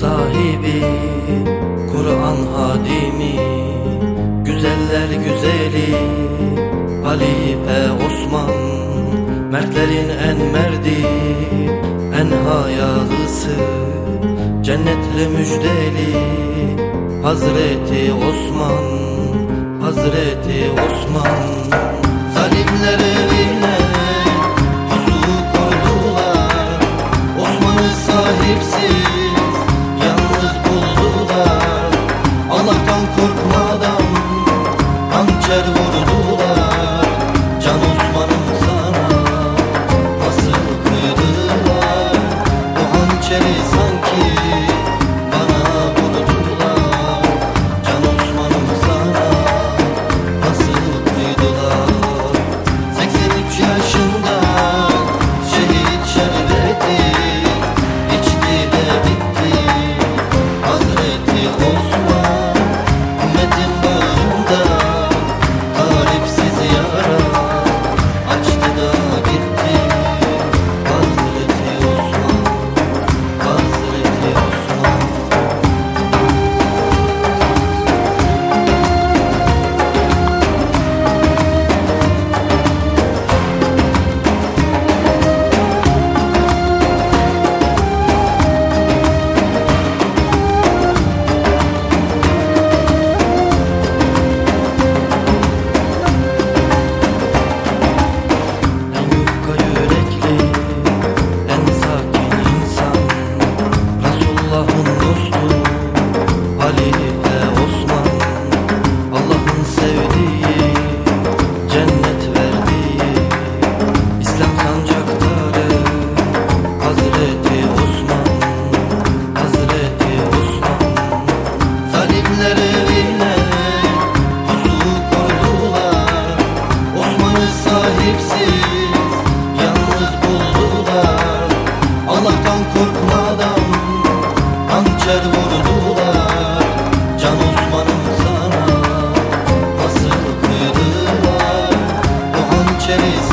sahibi Kur'an hadimi Güzeller güzeli Halife Osman Mertlerin en merdi En hayalısı Cennetle müjdeli Hazreti Osman Hazreti Osman. shit